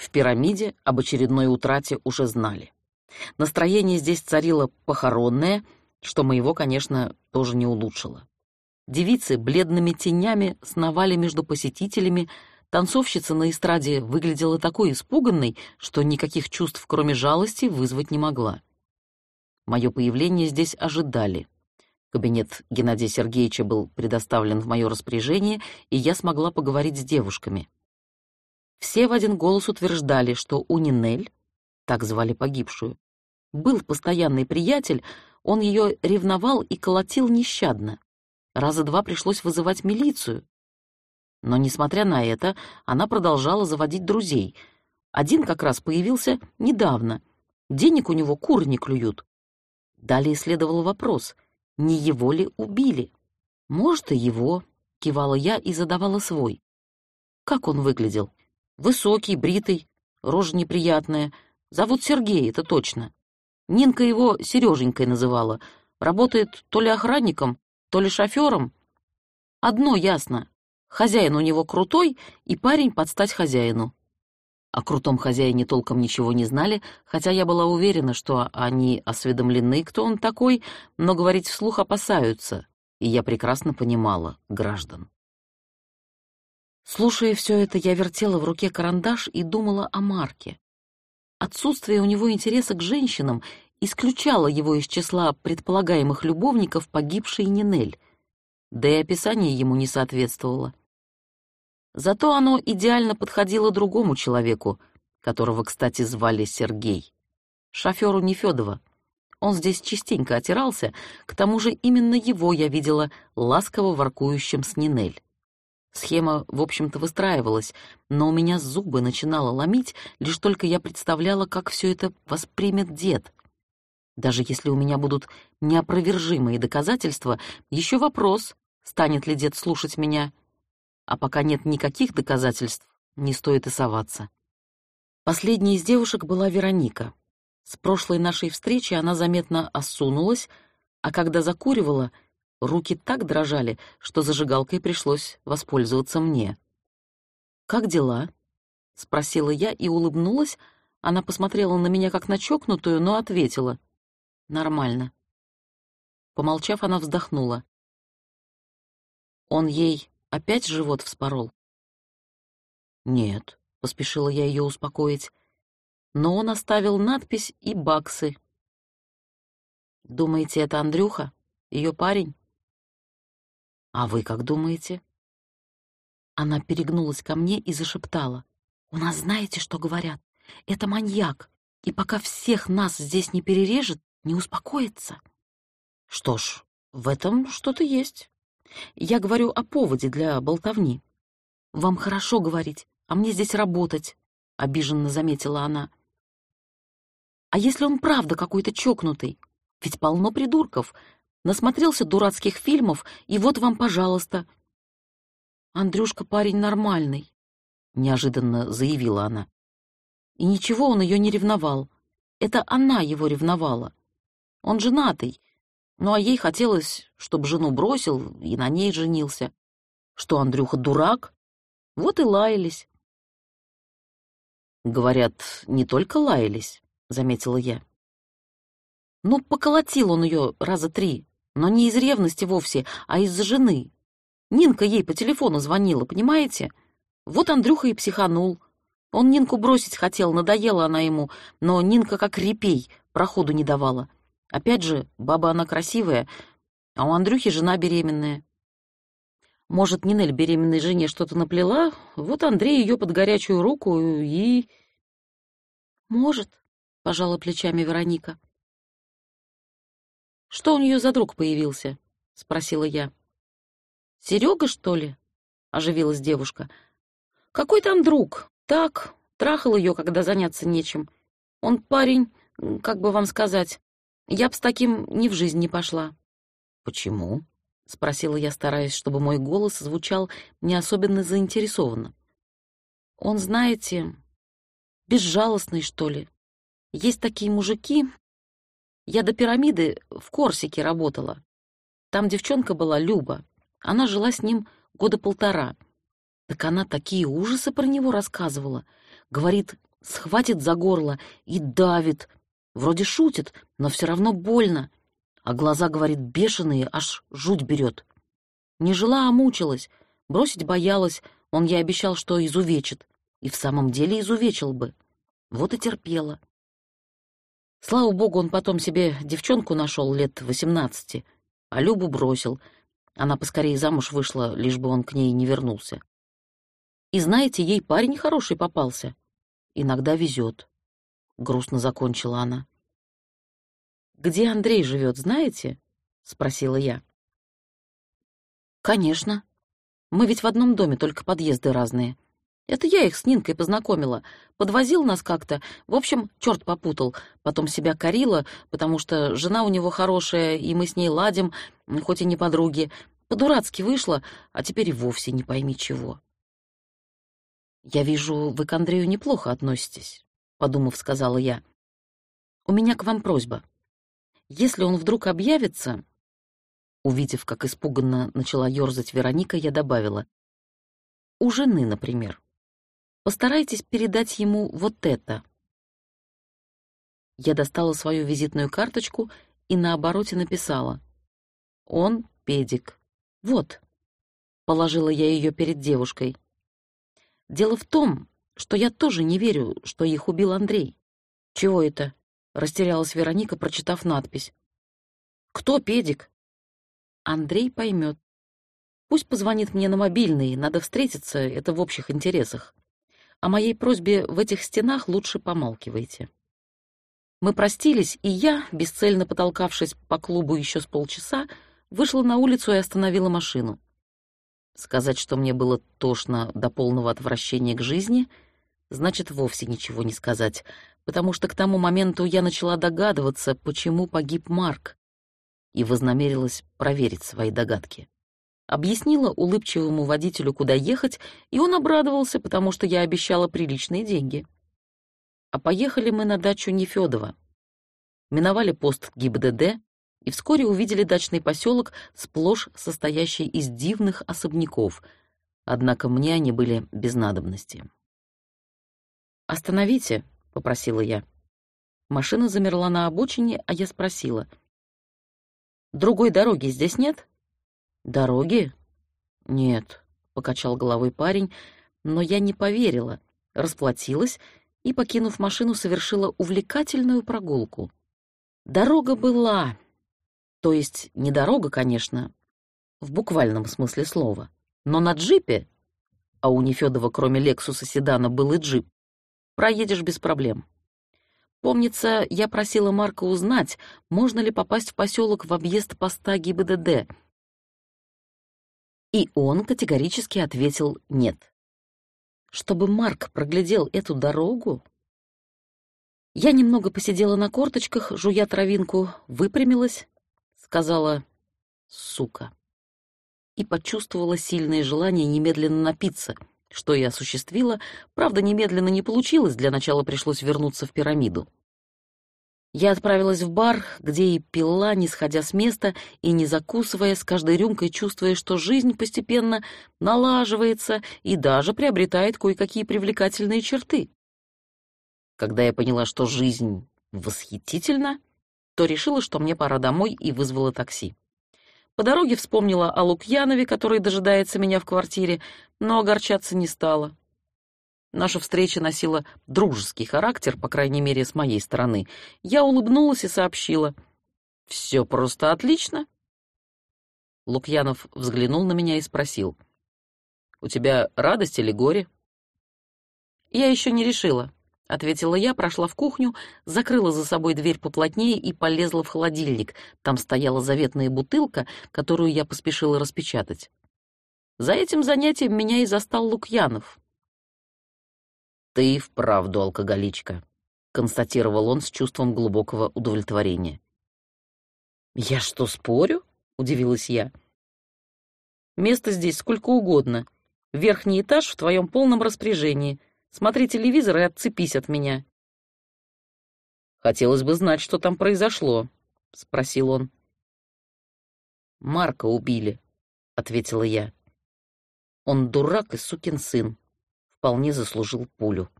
В пирамиде об очередной утрате уже знали. Настроение здесь царило похоронное, что моего, конечно, тоже не улучшило. Девицы бледными тенями сновали между посетителями, танцовщица на эстраде выглядела такой испуганной, что никаких чувств, кроме жалости, вызвать не могла. Мое появление здесь ожидали. Кабинет Геннадия Сергеевича был предоставлен в мое распоряжение, и я смогла поговорить с девушками. Все в один голос утверждали, что у Нинель, так звали погибшую, был постоянный приятель, он ее ревновал и колотил нещадно. Раза два пришлось вызывать милицию. Но, несмотря на это, она продолжала заводить друзей. Один как раз появился недавно. Денег у него куры не клюют. Далее следовал вопрос, не его ли убили? Может, и его, кивала я и задавала свой. Как он выглядел? Высокий, бритый, рожа неприятная. Зовут Сергей, это точно. Нинка его Сереженькой называла. Работает то ли охранником, то ли шофером. Одно ясно. Хозяин у него крутой, и парень под стать хозяину. О крутом хозяине толком ничего не знали, хотя я была уверена, что они осведомлены, кто он такой, но говорить вслух опасаются, и я прекрасно понимала граждан. Слушая все это, я вертела в руке карандаш и думала о Марке. Отсутствие у него интереса к женщинам исключало его из числа предполагаемых любовников погибшей Нинель, да и описание ему не соответствовало. Зато оно идеально подходило другому человеку, которого, кстати, звали Сергей. Шоферу Нефёдова. Он здесь частенько отирался, к тому же именно его я видела ласково воркующим с Нинель. Схема, в общем-то, выстраивалась, но у меня зубы начинало ломить, лишь только я представляла, как все это воспримет дед. Даже если у меня будут неопровержимые доказательства, еще вопрос, станет ли дед слушать меня а пока нет никаких доказательств, не стоит и соваться. Последней из девушек была Вероника. С прошлой нашей встречи она заметно осунулась, а когда закуривала, руки так дрожали, что зажигалкой пришлось воспользоваться мне. «Как дела?» — спросила я и улыбнулась. Она посмотрела на меня как на чокнутую, но ответила. «Нормально». Помолчав, она вздохнула. Он ей Опять живот вспорол? Нет, поспешила я ее успокоить. Но он оставил надпись и баксы. Думаете, это Андрюха? Ее парень? А вы как думаете? Она перегнулась ко мне и зашептала. «У нас знаете, что говорят? Это маньяк, и пока всех нас здесь не перережет, не успокоится». «Что ж, в этом что-то есть». Я говорю о поводе для болтовни. Вам хорошо говорить, а мне здесь работать, — обиженно заметила она. А если он правда какой-то чокнутый? Ведь полно придурков. Насмотрелся дурацких фильмов, и вот вам, пожалуйста. Андрюшка парень нормальный, — неожиданно заявила она. И ничего он ее не ревновал. Это она его ревновала. Он женатый, ну а ей хотелось, чтобы жену бросил и на ней женился. Что Андрюха дурак? Вот и лаялись. Говорят, не только лаялись, заметила я. Ну, поколотил он ее раза три, но не из ревности вовсе, а из-за жены. Нинка ей по телефону звонила, понимаете? Вот Андрюха и психанул. Он Нинку бросить хотел, надоела она ему, но Нинка как репей, проходу не давала. Опять же, баба она красивая, а у Андрюхи жена беременная. Может, Нинель беременной жене что-то наплела, вот Андрей ее под горячую руку и... Может, — пожала плечами Вероника. «Что у нее за друг появился?» — спросила я. «Серега, что ли?» — оживилась девушка. «Какой там друг? Так, трахал ее, когда заняться нечем. Он парень, как бы вам сказать, я б с таким ни в жизнь не пошла. Почему? спросила я, стараясь, чтобы мой голос звучал не особенно заинтересованно. Он, знаете, безжалостный, что ли. Есть такие мужики. Я до пирамиды в Корсике работала. Там девчонка была Люба. Она жила с ним года полтора. Так она такие ужасы про него рассказывала. Говорит, схватит за горло и давит. Вроде шутит, но все равно больно. А глаза, говорит, бешеные, аж жуть берет. Не жила, а мучилась. Бросить боялась, он ей обещал, что изувечит. И в самом деле изувечил бы. Вот и терпела. Слава богу, он потом себе девчонку нашел лет восемнадцати, а Любу бросил. Она поскорее замуж вышла, лишь бы он к ней не вернулся. И знаете, ей парень хороший попался. Иногда везет. Грустно закончила она. «Где Андрей живет, знаете?» — спросила я. «Конечно. Мы ведь в одном доме, только подъезды разные. Это я их с Нинкой познакомила. Подвозил нас как-то. В общем, черт попутал. Потом себя корила, потому что жена у него хорошая, и мы с ней ладим, хоть и не подруги. По-дурацки вышло, а теперь вовсе не пойми чего. «Я вижу, вы к Андрею неплохо относитесь», — подумав, сказала я. «У меня к вам просьба. Если он вдруг объявится...» Увидев, как испуганно начала ерзать Вероника, я добавила. «У жены, например. Постарайтесь передать ему вот это». Я достала свою визитную карточку и на обороте написала. «Он педик. Вот». Положила я ее перед девушкой. Дело в том, что я тоже не верю, что их убил Андрей. Чего это? Растерялась Вероника, прочитав надпись. Кто педик? Андрей поймет. Пусть позвонит мне на мобильный, надо встретиться, это в общих интересах. О моей просьбе в этих стенах лучше помалкивайте. Мы простились, и я, бесцельно потолкавшись по клубу еще с полчаса, вышла на улицу и остановила машину. Сказать, что мне было тошно до полного отвращения к жизни, значит вовсе ничего не сказать, потому что к тому моменту я начала догадываться, почему погиб Марк, и вознамерилась проверить свои догадки. Объяснила улыбчивому водителю, куда ехать, и он обрадовался, потому что я обещала приличные деньги. А поехали мы на дачу Нефёдова. Миновали пост ГИБДД, и вскоре увидели дачный поселок, сплошь состоящий из дивных особняков, однако мне они были без надобности. «Остановите», — попросила я. Машина замерла на обочине, а я спросила. «Другой дороги здесь нет?» «Дороги?» «Нет», — покачал головой парень, но я не поверила, расплатилась и, покинув машину, совершила увлекательную прогулку. Дорога была, то есть не дорога, конечно, в буквальном смысле слова, но на джипе, а у Нефёдова кроме Лексуса седана был и джип, проедешь без проблем. Помнится, я просила Марка узнать, можно ли попасть в поселок в объезд поста ГИБДД. И он категорически ответил «нет». Чтобы Марк проглядел эту дорогу, я немного посидела на корточках, жуя травинку, выпрямилась, сказала «сука» и почувствовала сильное желание немедленно напиться, что и осуществила, правда, немедленно не получилось, для начала пришлось вернуться в пирамиду. Я отправилась в бар, где и пила, не сходя с места и не закусывая, с каждой рюмкой чувствуя, что жизнь постепенно налаживается и даже приобретает кое-какие привлекательные черты. Когда я поняла, что жизнь восхитительна, то решила, что мне пора домой, и вызвала такси. По дороге вспомнила о Лукьянове, который дожидается меня в квартире, но огорчаться не стала. Наша встреча носила дружеский характер, по крайней мере, с моей стороны. Я улыбнулась и сообщила. «Все просто отлично». Лукьянов взглянул на меня и спросил. «У тебя радость или горе?» «Я еще не решила», — ответила я, прошла в кухню, закрыла за собой дверь поплотнее и полезла в холодильник. Там стояла заветная бутылка, которую я поспешила распечатать. За этим занятием меня и застал Лукьянов. «Ты вправду алкоголичка», — констатировал он с чувством глубокого удовлетворения. «Я что, спорю?» — удивилась я. «Место здесь сколько угодно. Верхний этаж в твоем полном распоряжении — Смотри телевизор и отцепись от меня». «Хотелось бы знать, что там произошло», — спросил он. «Марка убили», — ответила я. «Он дурак и сукин сын. Вполне заслужил пулю».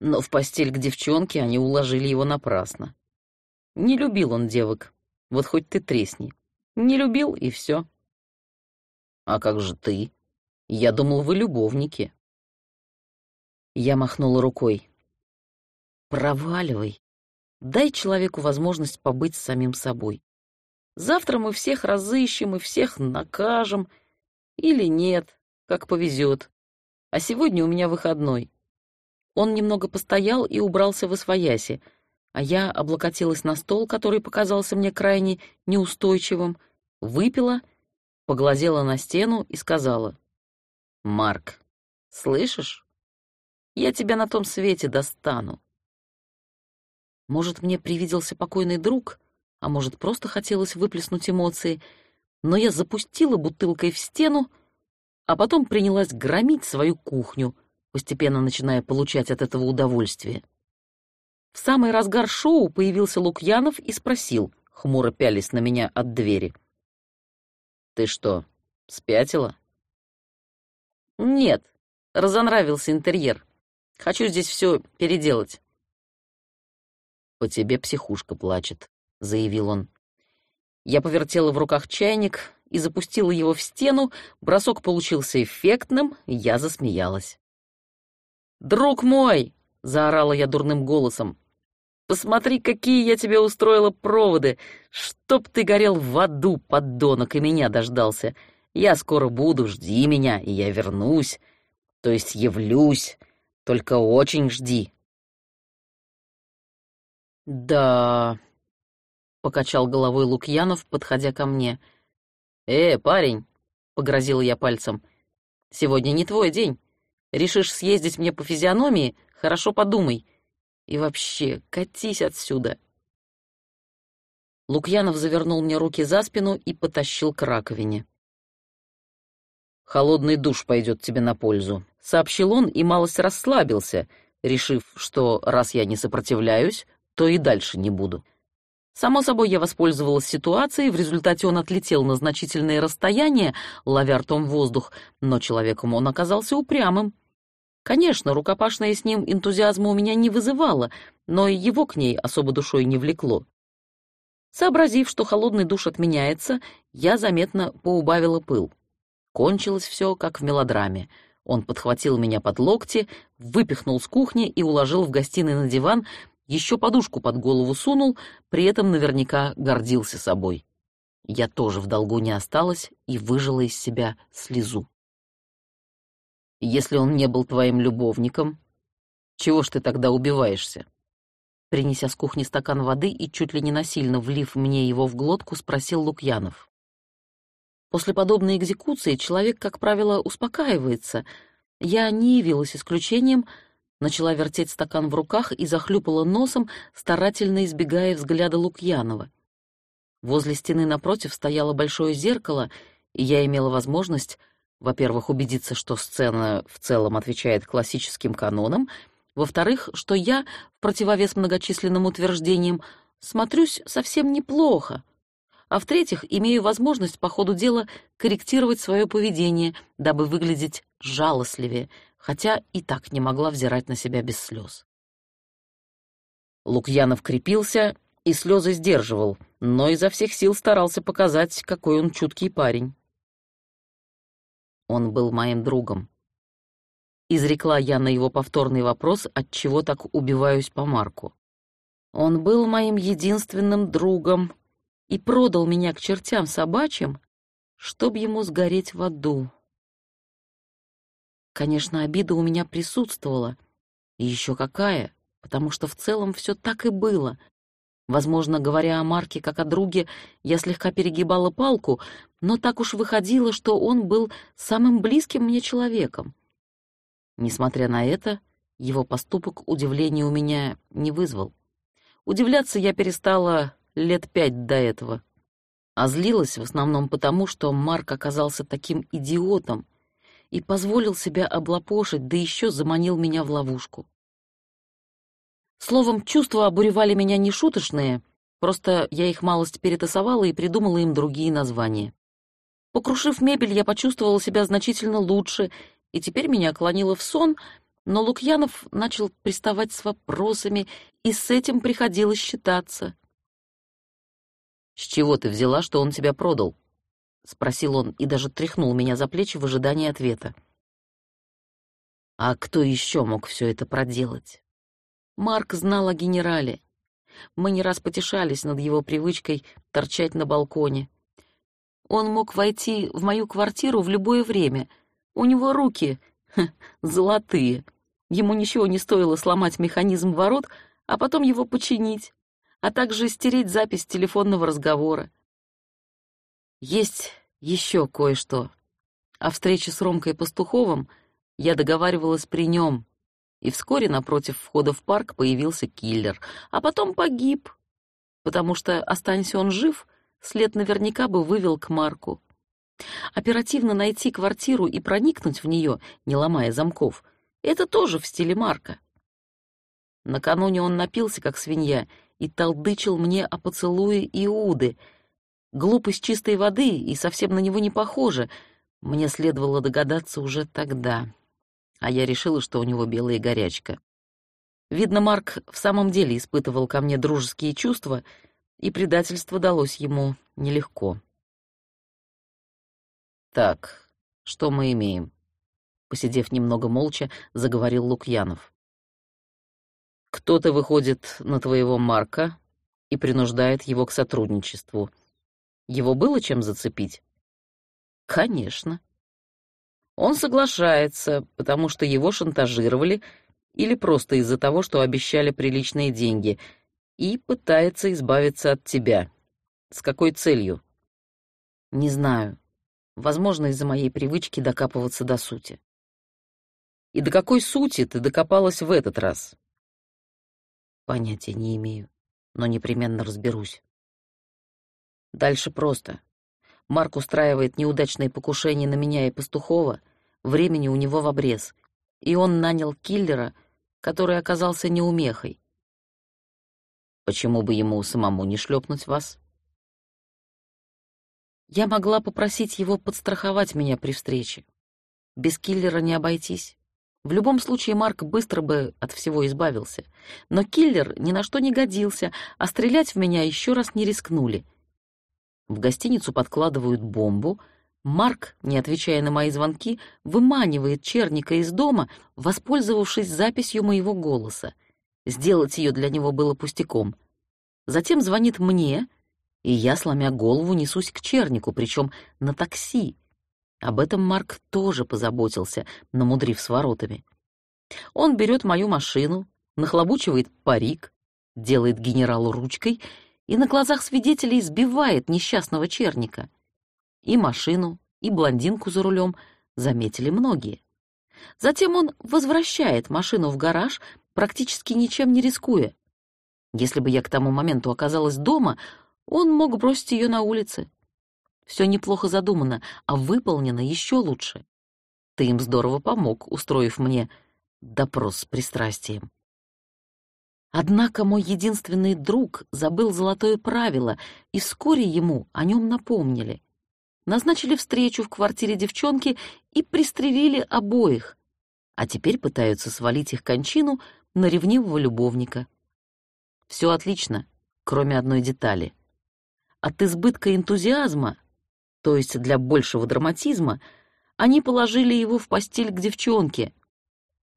Но в постель к девчонке они уложили его напрасно. Не любил он девок, вот хоть ты тресни. Не любил, и все. А как же ты? Я думал, вы любовники. Я махнула рукой. Проваливай. Дай человеку возможность побыть с самим собой. Завтра мы всех разыщем и всех накажем. Или нет, как повезет. А сегодня у меня выходной. Он немного постоял и убрался в освояси, а я облокотилась на стол, который показался мне крайне неустойчивым, выпила, поглазела на стену и сказала. «Марк, слышишь? Я тебя на том свете достану». Может, мне привиделся покойный друг, а может, просто хотелось выплеснуть эмоции, но я запустила бутылкой в стену, а потом принялась громить свою кухню, постепенно начиная получать от этого удовольствие. В самый разгар шоу появился Лукьянов и спросил, хмуро пялись на меня от двери. «Ты что, спятила?» «Нет, разонравился интерьер. Хочу здесь все переделать». «По тебе психушка плачет», — заявил он. Я повертела в руках чайник и запустила его в стену, бросок получился эффектным, я засмеялась. «Друг мой!» — заорала я дурным голосом. «Посмотри, какие я тебе устроила проводы! Чтоб ты горел в аду, поддонок, и меня дождался! Я скоро буду, жди меня, и я вернусь, то есть явлюсь, только очень жди!» «Да...» — покачал головой Лукьянов, подходя ко мне. «Э, парень!» — погрозил я пальцем. «Сегодня не твой день. Решишь съездить мне по физиономии? Хорошо подумай. И вообще, катись отсюда!» Лукьянов завернул мне руки за спину и потащил к раковине. «Холодный душ пойдет тебе на пользу», — сообщил он и малость расслабился, решив, что раз я не сопротивляюсь, то и дальше не буду. Само собой, я воспользовалась ситуацией, в результате он отлетел на значительное расстояние, ловя ртом воздух, но человеком он оказался упрямым. Конечно, рукопашное с ним энтузиазма у меня не вызывало, но и его к ней особо душой не влекло. Сообразив, что холодный душ отменяется, я заметно поубавила пыл. Кончилось все, как в мелодраме. Он подхватил меня под локти, выпихнул с кухни и уложил в гостиной на диван, еще подушку под голову сунул, при этом наверняка гордился собой. Я тоже в долгу не осталась и выжила из себя слезу. Если он не был твоим любовником, чего ж ты тогда убиваешься? Принеся с кухни стакан воды и чуть ли не насильно влив мне его в глотку, спросил Лукьянов. После подобной экзекуции человек, как правило, успокаивается. Я не явилась исключением — начала вертеть стакан в руках и захлюпала носом, старательно избегая взгляда Лукьянова. Возле стены напротив стояло большое зеркало, и я имела возможность, во-первых, убедиться, что сцена в целом отвечает классическим канонам, во-вторых, что я, в противовес многочисленным утверждениям, смотрюсь совсем неплохо, а в-третьих, имею возможность по ходу дела корректировать свое поведение, дабы выглядеть жалостливее — хотя и так не могла взирать на себя без слез. Лукьянов крепился и слезы сдерживал, но изо всех сил старался показать, какой он чуткий парень. Он был моим другом. Изрекла я на его повторный вопрос, от чего так убиваюсь по Марку. Он был моим единственным другом и продал меня к чертям собачьим, чтоб ему сгореть в аду. Конечно, обида у меня присутствовала. И еще какая, потому что в целом все так и было. Возможно, говоря о Марке как о друге, я слегка перегибала палку, но так уж выходило, что он был самым близким мне человеком. Несмотря на это, его поступок удивления у меня не вызвал. Удивляться я перестала лет пять до этого. А злилась в основном потому, что Марк оказался таким идиотом, и позволил себя облапошить, да еще заманил меня в ловушку. Словом, чувства обуревали меня нешуточные, просто я их малость перетасовала и придумала им другие названия. Покрушив мебель, я почувствовала себя значительно лучше, и теперь меня клонило в сон, Но Лукьянов начал приставать с вопросами, и с этим приходилось считаться. «С чего ты взяла, что он тебя продал?» — спросил он и даже тряхнул меня за плечи в ожидании ответа. А кто еще мог все это проделать? Марк знал о генерале. Мы не раз потешались над его привычкой торчать на балконе. Он мог войти в мою квартиру в любое время. У него руки ха, золотые. Ему ничего не стоило сломать механизм ворот, а потом его починить, а также стереть запись телефонного разговора. Есть еще кое-что. О встрече с Ромкой Пастуховым я договаривалась при нем, и вскоре напротив входа в парк появился киллер, а потом погиб, потому что, останься он жив, след наверняка бы вывел к Марку. Оперативно найти квартиру и проникнуть в нее, не ломая замков, это тоже в стиле Марка. Накануне он напился, как свинья, и толдычил мне о поцелуе Иуды. Глупость чистой воды и совсем на него не похоже. Мне следовало догадаться уже тогда а я решила, что у него белая горячка. Видно, Марк в самом деле испытывал ко мне дружеские чувства, и предательство далось ему нелегко. «Так, что мы имеем?» Посидев немного молча, заговорил Лукьянов. «Кто-то выходит на твоего Марка и принуждает его к сотрудничеству. Его было чем зацепить?» «Конечно», он соглашается, потому что его шантажировали или просто из-за того, что обещали приличные деньги, и пытается избавиться от тебя. С какой целью? Не знаю. Возможно, из-за моей привычки докапываться до сути. И до какой сути ты докопалась в этот раз? Понятия не имею, но непременно разберусь. Дальше просто. Марк устраивает неудачные покушения на меня и Пастухова, времени у него в обрез, и он нанял киллера, который оказался неумехой. Почему бы ему самому не шлепнуть вас? Я могла попросить его подстраховать меня при встрече. Без киллера не обойтись. В любом случае Марк быстро бы от всего избавился. Но киллер ни на что не годился, а стрелять в меня еще раз не рискнули. В гостиницу подкладывают бомбу — Марк, не отвечая на мои звонки, выманивает Черника из дома, воспользовавшись записью моего голоса. Сделать ее для него было пустяком. Затем звонит мне, и я, сломя голову, несусь к Чернику, причем на такси. Об этом Марк тоже позаботился, намудрив с воротами. Он берет мою машину, нахлобучивает парик, делает генералу ручкой и на глазах свидетелей сбивает несчастного Черника — и машину, и блондинку за рулем заметили многие. Затем он возвращает машину в гараж, практически ничем не рискуя. Если бы я к тому моменту оказалась дома, он мог бросить ее на улице. Все неплохо задумано, а выполнено еще лучше. Ты им здорово помог, устроив мне допрос с пристрастием. Однако мой единственный друг забыл золотое правило, и вскоре ему о нем напомнили назначили встречу в квартире девчонки и пристрелили обоих, а теперь пытаются свалить их кончину на ревнивого любовника. Все отлично, кроме одной детали. От избытка энтузиазма, то есть для большего драматизма, они положили его в постель к девчонке.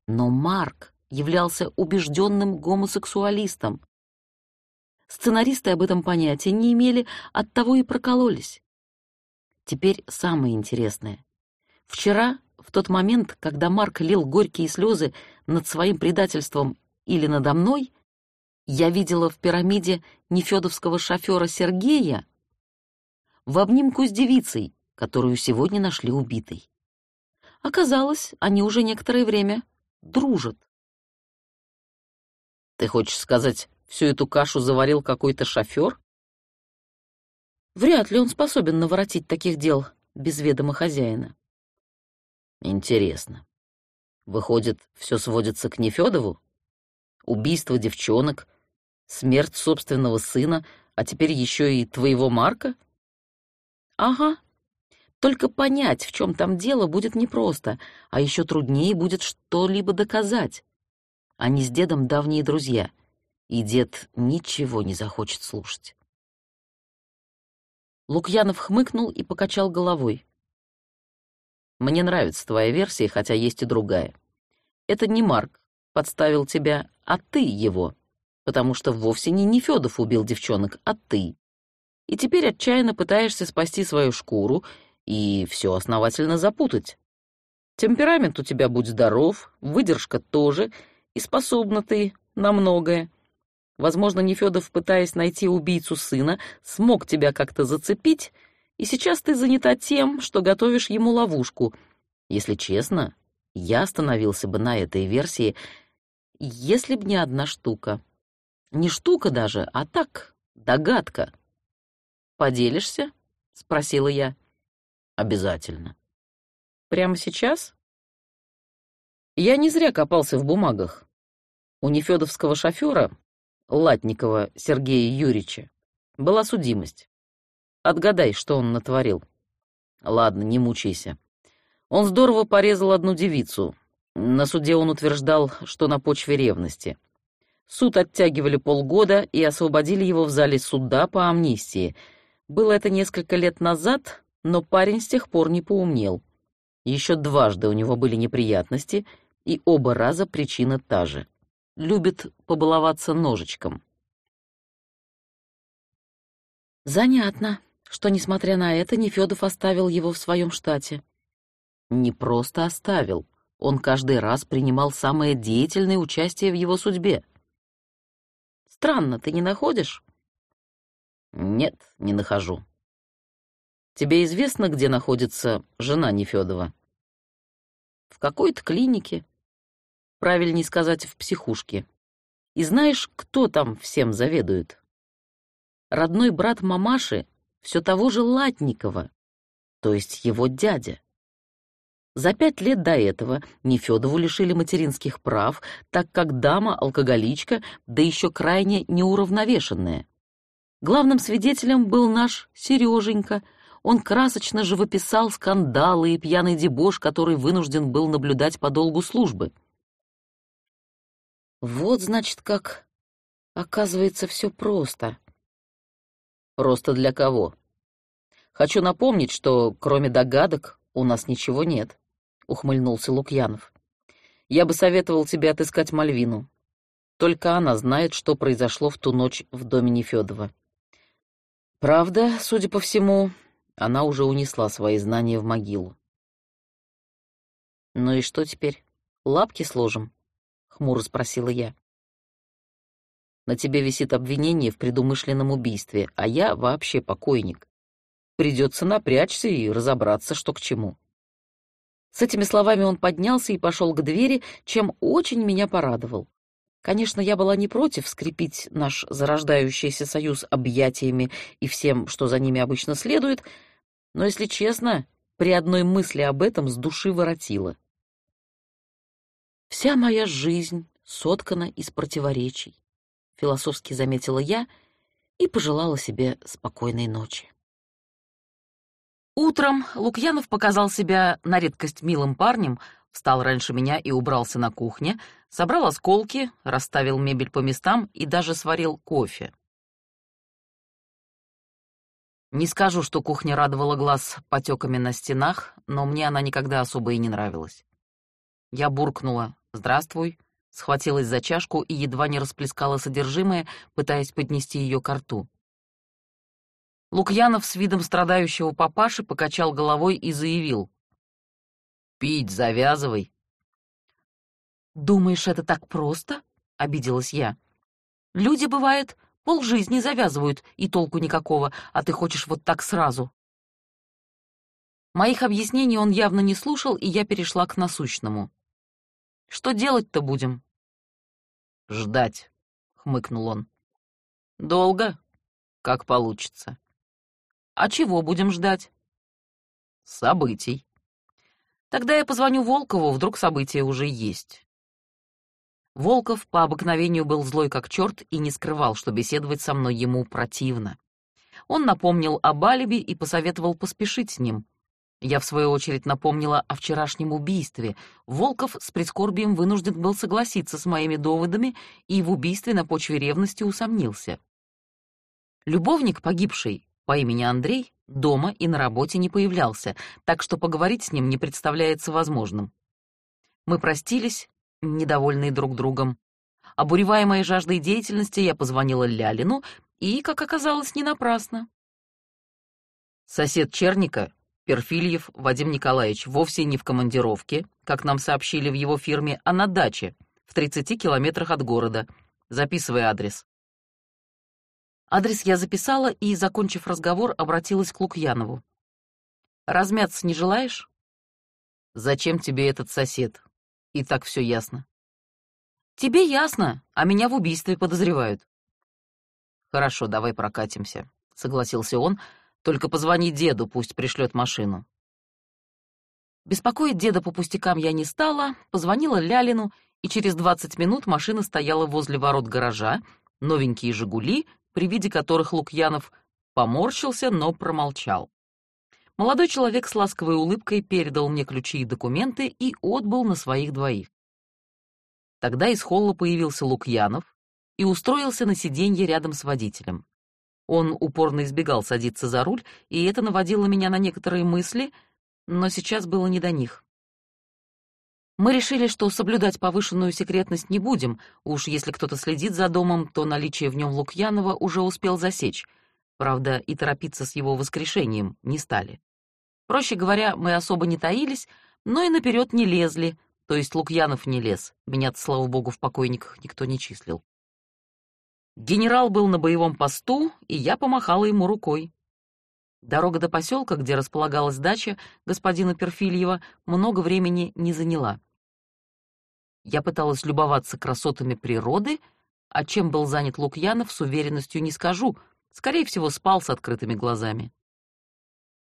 Но Марк являлся убежденным гомосексуалистом. Сценаристы об этом понятия не имели, оттого и прокололись. Теперь самое интересное. Вчера, в тот момент, когда Марк лил горькие слезы над своим предательством или надо мной, я видела в пирамиде нефедовского шофера Сергея в обнимку с девицей, которую сегодня нашли убитой. Оказалось, они уже некоторое время дружат. Ты хочешь сказать, всю эту кашу заварил какой-то шофер? Вряд ли он способен наворотить таких дел без ведома хозяина. Интересно. Выходит, все сводится к Нефёдову? Убийство девчонок, смерть собственного сына, а теперь еще и твоего Марка? Ага. Только понять, в чем там дело, будет непросто, а еще труднее будет что-либо доказать. Они с дедом давние друзья, и дед ничего не захочет слушать. Лукьянов хмыкнул и покачал головой. «Мне нравится твоя версия, хотя есть и другая. Это не Марк подставил тебя, а ты его, потому что вовсе не Нефёдов убил девчонок, а ты. И теперь отчаянно пытаешься спасти свою шкуру и все основательно запутать. Темперамент у тебя будь здоров, выдержка тоже, и способна ты на многое. Возможно, Нефёдов, пытаясь найти убийцу сына, смог тебя как-то зацепить, и сейчас ты занята тем, что готовишь ему ловушку. Если честно, я остановился бы на этой версии, если б не одна штука. Не штука даже, а так, догадка. «Поделишься?» — спросила я. «Обязательно». «Прямо сейчас?» Я не зря копался в бумагах. У нефёдовского шофера, Латникова Сергея Юрьевича, была судимость. Отгадай, что он натворил. Ладно, не мучайся. Он здорово порезал одну девицу. На суде он утверждал, что на почве ревности. Суд оттягивали полгода и освободили его в зале суда по амнистии. Было это несколько лет назад, но парень с тех пор не поумнел. Еще дважды у него были неприятности, и оба раза причина та же. Любит побаловаться ножичком. Занятно, что, несмотря на это, Нефёдов оставил его в своем штате. Не просто оставил, он каждый раз принимал самое деятельное участие в его судьбе. Странно, ты не находишь? Нет, не нахожу. Тебе известно, где находится жена Нефёдова? В какой-то клинике. Правильнее сказать, в психушке. И знаешь, кто там всем заведует? Родной брат мамаши все того же Латникова, то есть его дядя. За пять лет до этого Нефёдову лишили материнских прав, так как дама алкоголичка, да еще крайне неуравновешенная. Главным свидетелем был наш Сереженька. Он красочно живописал скандалы и пьяный дебош, который вынужден был наблюдать по долгу службы. Вот, значит, как... Оказывается, все просто. Просто для кого? Хочу напомнить, что кроме догадок у нас ничего нет. — ухмыльнулся Лукьянов. «Я бы советовал тебе отыскать Мальвину. Только она знает, что произошло в ту ночь в доме Нефёдова. Правда, судя по всему, она уже унесла свои знания в могилу. «Ну и что теперь? Лапки сложим?» — хмуро спросила я. «На тебе висит обвинение в предумышленном убийстве, а я вообще покойник. Придется напрячься и разобраться, что к чему». С этими словами он поднялся и пошел к двери, чем очень меня порадовал. Конечно, я была не против скрепить наш зарождающийся союз объятиями и всем, что за ними обычно следует, но, если честно, при одной мысли об этом с души воротило. «Вся моя жизнь соткана из противоречий», — философски заметила я и пожелала себе спокойной ночи. Утром Лукьянов показал себя на редкость милым парнем, встал раньше меня и убрался на кухне, собрал осколки, расставил мебель по местам и даже сварил кофе. Не скажу, что кухня радовала глаз потеками на стенах, но мне она никогда особо и не нравилась. Я буркнула «Здравствуй», схватилась за чашку и едва не расплескала содержимое, пытаясь поднести ее к рту. Лукьянов с видом страдающего папаши покачал головой и заявил. «Пить завязывай». «Думаешь, это так просто?» — обиделась я. «Люди, бывает, полжизни завязывают, и толку никакого, а ты хочешь вот так сразу». Моих объяснений он явно не слушал, и я перешла к насущному. «Что делать-то будем?» «Ждать», — хмыкнул он. «Долго? Как получится». А чего будем ждать? Событий. Тогда я позвоню Волкову, вдруг события уже есть. Волков по обыкновению был злой как черт и не скрывал, что беседовать со мной ему противно. Он напомнил об алиби и посоветовал поспешить с ним. Я, в свою очередь, напомнила о вчерашнем убийстве. Волков с прискорбием вынужден был согласиться с моими доводами и в убийстве на почве ревности усомнился. Любовник погибшей по имени Андрей дома и на работе не появлялся, так что поговорить с ним не представляется возможным. Мы простились, недовольные друг другом. Обуреваемая жаждой деятельности, я позвонила Лялину, и, как оказалось, не напрасно. Сосед Черника, Перфильев Вадим Николаевич, вовсе не в командировке, как нам сообщили в его фирме, а на даче, в 30 километрах от города. Записывай адрес. Адрес я записала и, закончив разговор, обратилась к Лукьянову. «Размяться не желаешь?» «Зачем тебе этот сосед? И так все ясно». «Тебе ясно, а меня в убийстве подозревают». «Хорошо, давай прокатимся», — согласился он. «Только позвони деду, пусть пришлет машину». Беспокоить деда по пустякам я не стала, позвонила Лялину, и через двадцать минут машина стояла возле ворот гаража, новенькие «Жигули», при виде которых Лукьянов поморщился, но промолчал. Молодой человек с ласковой улыбкой передал мне ключи и документы и отбыл на своих двоих. Тогда из холла появился Лукьянов и устроился на сиденье рядом с водителем. Он упорно избегал садиться за руль, и это наводило меня на некоторые мысли, но сейчас было не до них. Мы решили, что соблюдать повышенную секретность не будем, уж если кто-то следит за домом, то наличие в нем Лукьянова уже успел засечь. Правда, и торопиться с его воскрешением не стали. Проще говоря, мы особо не таились, но и наперед не лезли, то есть Лукьянов не лез, меня слава богу, в покойниках никто не числил. Генерал был на боевом посту, и я помахала ему рукой. Дорога до поселка, где располагалась дача господина Перфильева, много времени не заняла. Я пыталась любоваться красотами природы, а чем был занят Лукьянов, с уверенностью не скажу, скорее всего, спал с открытыми глазами.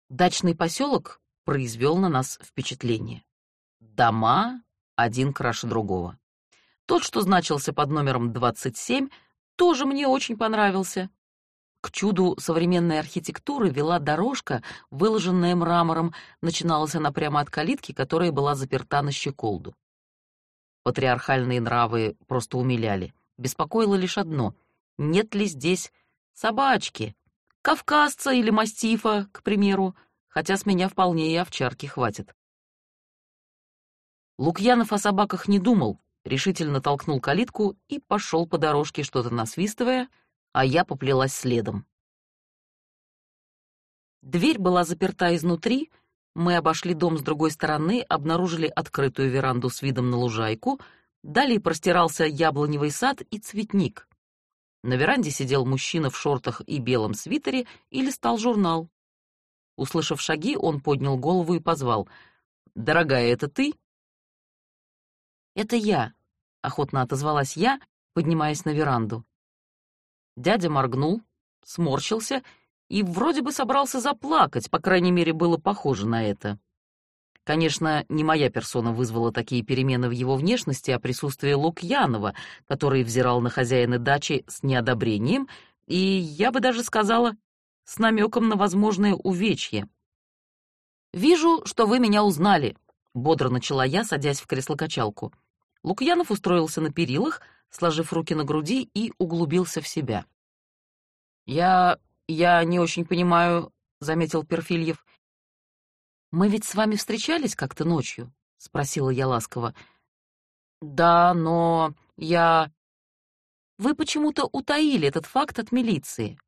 Дачный поселок произвел на нас впечатление. Дома один краше другого. Тот, что значился под номером 27, тоже мне очень понравился. К чуду современной архитектуры вела дорожка, выложенная мрамором, начиналась она прямо от калитки, которая была заперта на щеколду. Патриархальные нравы просто умиляли. Беспокоило лишь одно — нет ли здесь собачки, кавказца или мастифа, к примеру, хотя с меня вполне и овчарки хватит. Лукьянов о собаках не думал, решительно толкнул калитку и пошел по дорожке, что-то насвистывая — а я поплелась следом. Дверь была заперта изнутри, мы обошли дом с другой стороны, обнаружили открытую веранду с видом на лужайку, далее простирался яблоневый сад и цветник. На веранде сидел мужчина в шортах и белом свитере и листал журнал. Услышав шаги, он поднял голову и позвал. «Дорогая, это ты?» «Это я», — охотно отозвалась я, поднимаясь на веранду. Дядя моргнул, сморщился и вроде бы собрался заплакать, по крайней мере, было похоже на это. Конечно, не моя персона вызвала такие перемены в его внешности, а присутствие Лукьянова, который взирал на хозяина дачи с неодобрением и, я бы даже сказала, с намеком на возможное увечье. «Вижу, что вы меня узнали», — бодро начала я, садясь в кресло-качалку. Лукьянов устроился на перилах, сложив руки на груди, и углубился в себя. «Я... я не очень понимаю», — заметил Перфильев. «Мы ведь с вами встречались как-то ночью?» — спросила я ласково. «Да, но я...» «Вы почему-то утаили этот факт от милиции».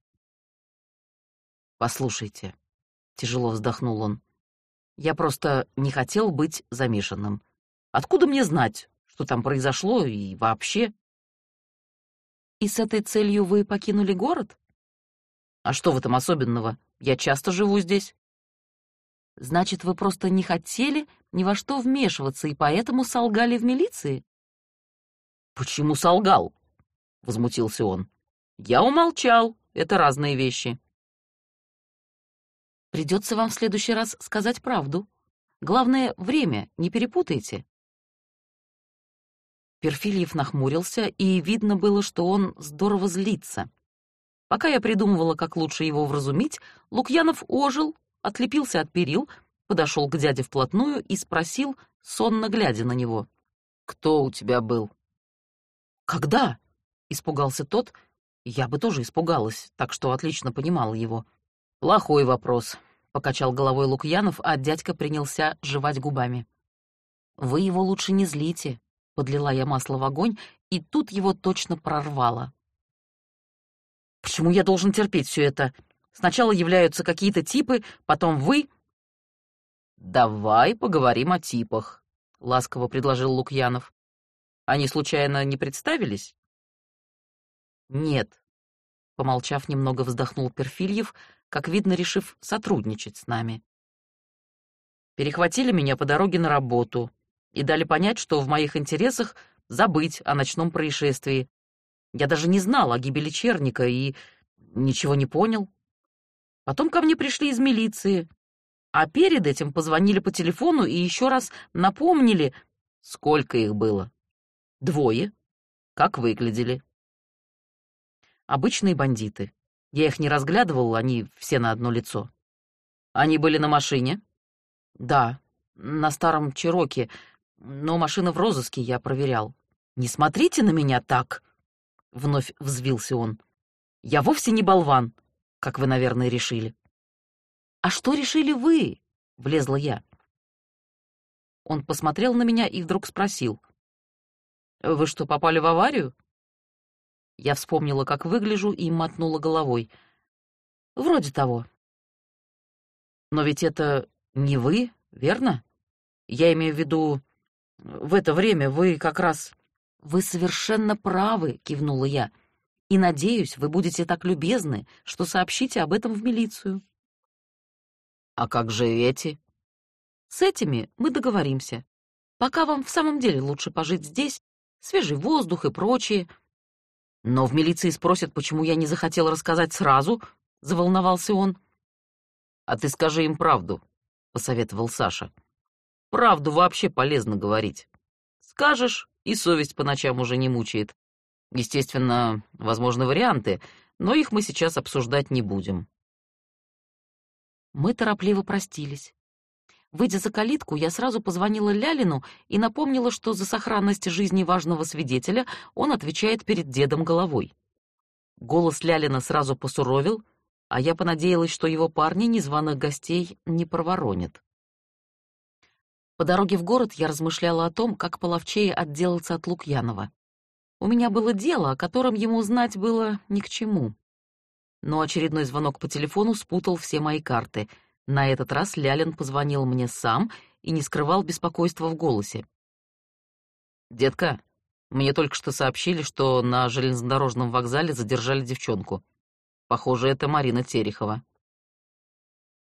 «Послушайте», — тяжело вздохнул он, — «я просто не хотел быть замешанным. Откуда мне знать, что там произошло и вообще?» «И с этой целью вы покинули город?» «А что в этом особенного? Я часто живу здесь». «Значит, вы просто не хотели ни во что вмешиваться и поэтому солгали в милиции?» «Почему солгал?» — возмутился он. «Я умолчал. Это разные вещи». «Придется вам в следующий раз сказать правду. Главное — время, не перепутайте». Перфильев нахмурился, и видно было, что он здорово злится. Пока я придумывала, как лучше его вразумить, Лукьянов ожил, отлепился от перил, подошел к дяде вплотную и спросил, сонно глядя на него. «Кто у тебя был?» «Когда?» — испугался тот. Я бы тоже испугалась, так что отлично понимала его. «Плохой вопрос», — покачал головой Лукьянов, а дядька принялся жевать губами. «Вы его лучше не злите», — подлила я масло в огонь, и тут его точно прорвало. «Почему я должен терпеть все это? Сначала являются какие-то типы, потом вы...» «Давай поговорим о типах», — ласково предложил Лукьянов. «Они, случайно, не представились?» «Нет», — помолчав, немного вздохнул Перфильев, как видно, решив сотрудничать с нами. «Перехватили меня по дороге на работу и дали понять, что в моих интересах забыть о ночном происшествии. Я даже не знал о гибели Черника и ничего не понял. Потом ко мне пришли из милиции, а перед этим позвонили по телефону и еще раз напомнили, сколько их было. Двое. Как выглядели. Обычные бандиты. Я их не разглядывал, они все на одно лицо. Они были на машине? Да, на старом Чироке, но машина в розыске я проверял. Не смотрите на меня так, вновь взвился он. Я вовсе не болван, как вы, наверное, решили. «А что решили вы?» — влезла я. Он посмотрел на меня и вдруг спросил. «Вы что, попали в аварию?» Я вспомнила, как выгляжу, и мотнула головой. «Вроде того». «Но ведь это не вы, верно? Я имею в виду, в это время вы как раз...» «Вы совершенно правы», — кивнула я. «И надеюсь, вы будете так любезны, что сообщите об этом в милицию». А как же эти? С этими мы договоримся. Пока вам в самом деле лучше пожить здесь, свежий воздух и прочее. Но в милиции спросят, почему я не захотел рассказать сразу, заволновался он. А ты скажи им правду, посоветовал Саша. Правду вообще полезно говорить. Скажешь, и совесть по ночам уже не мучает. Естественно, возможны варианты, но их мы сейчас обсуждать не будем. Мы торопливо простились. Выйдя за калитку, я сразу позвонила Лялину и напомнила, что за сохранность жизни важного свидетеля он отвечает перед дедом головой. Голос Лялина сразу посуровил, а я понадеялась, что его парни незваных гостей не проворонят. По дороге в город я размышляла о том, как половчее отделаться от Лукьянова. У меня было дело, о котором ему знать было ни к чему но очередной звонок по телефону спутал все мои карты. На этот раз Лялин позвонил мне сам и не скрывал беспокойства в голосе. «Детка, мне только что сообщили, что на железнодорожном вокзале задержали девчонку. Похоже, это Марина Терехова».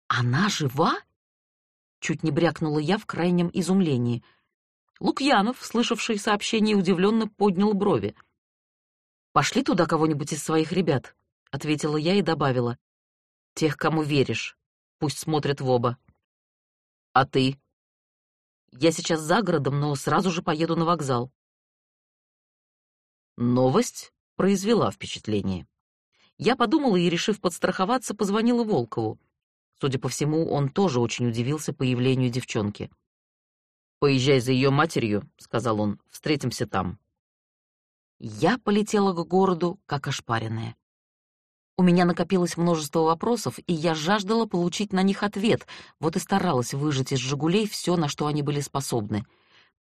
«Она жива?» Чуть не брякнула я в крайнем изумлении. Лукьянов, слышавший сообщение, удивленно поднял брови. «Пошли туда кого-нибудь из своих ребят ответила я и добавила. Тех, кому веришь. Пусть смотрят в оба. А ты? Я сейчас за городом, но сразу же поеду на вокзал. Новость произвела впечатление. Я подумала и, решив подстраховаться, позвонила Волкову. Судя по всему, он тоже очень удивился появлению девчонки. «Поезжай за ее матерью», — сказал он, — «встретимся там». Я полетела к городу, как ошпаренная. У меня накопилось множество вопросов, и я жаждала получить на них ответ, вот и старалась выжать из «Жигулей» все, на что они были способны.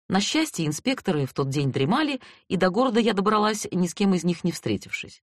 На счастье, инспекторы в тот день дремали, и до города я добралась, ни с кем из них не встретившись.